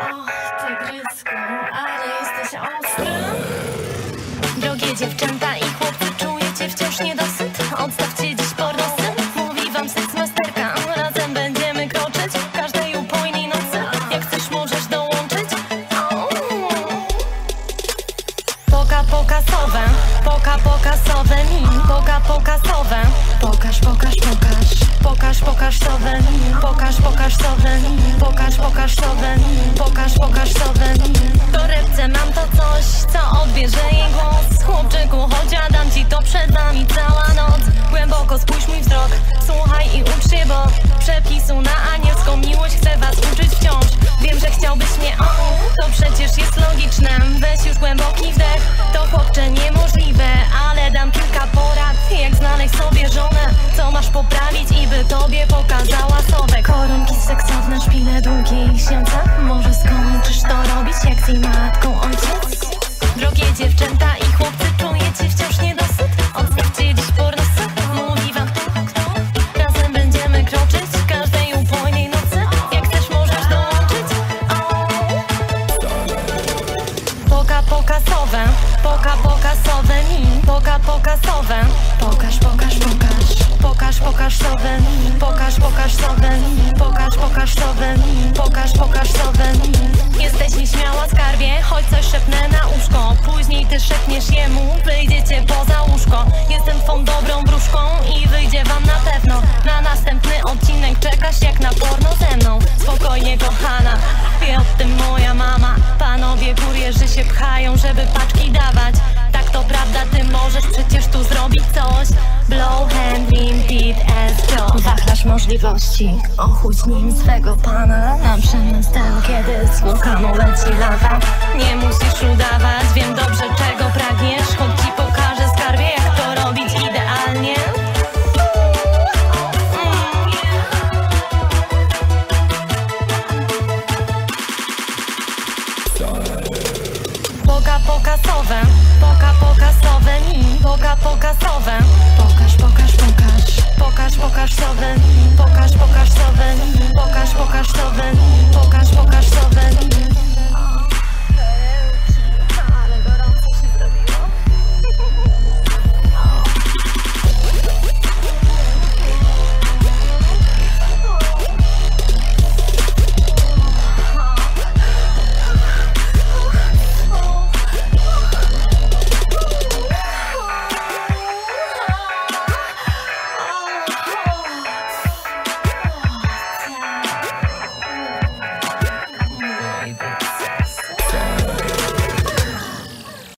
Och, tygrysku, ale jesteś ostry. Drogie dziewczęta i chłopcy, czujecie wciąż niedosyt? Odstawcie dziś pornosy, mówi wam seksmasterka Razem będziemy kroczyć każdej upojnej nocy Jak chcesz możesz dołączyć. Poka pokasowe, poka pokasowe mi Poka pokasowe Pokaż, pokaż, pokaż Pokaż, pokaż sowe mi Pokaż, pokaż sowe mi Pokaż, pokaż sowe mi Pokaż, pokaż sowe mi W torebce mam to coś, co odbierze jej głos. Chłopczyku, chodź, ja dam ci to przed nami cała noc. Głęboko spójrz mój wzrok Słuchaj i ucz się, bo Przepisu na anielską miłość chcę was uczyć wciąż. Wiem, że chciałbyś mnie, o To przecież jest logiczne sobie żonę Co masz poprawić i by tobie pokazała sowę. Koronki seksowne, szpile długie i siące Może skończysz to robić jak z jej matką ojciec? Drogie dziewczęta Pokaż, pokaż Pokaż, pokaż sowe mi Pokaż, pokaż sowe mi Pokaż, pokaż sowe mi Jesteś nieśmiała skarbie. Choć coś szepnę na uszko Później ty szepniesz jemu. Wyjdziecie poza łóżko. Jestem twą dobrą wróżką I wyjdzie wam na pewno. Na następny odcinek czekasz jak na porno ze mną. Spokojnie kochana. Wie o tym moja mama. Panowie kurierzy się pchają, żeby paczki dawać. Tak to prawda, ty możesz przecież tu zrobić coś. Blow hand, limpid, estro Wachlarz możliwości. Ochudź nim swego pana. Na przemysł ten, kiedy z wulkanu leci lawa. Nie musisz udawać, wiem dobrze czego pragniesz. Choć ci pokażę skarbie, jak to robić idealnie. Poka pokasowe, poka Boga pokazowe Pokaż, pokaż, pokaż. Pokaż, pokaż sowy Pokaż, pokaż sowy Pokaż, pokaż sowy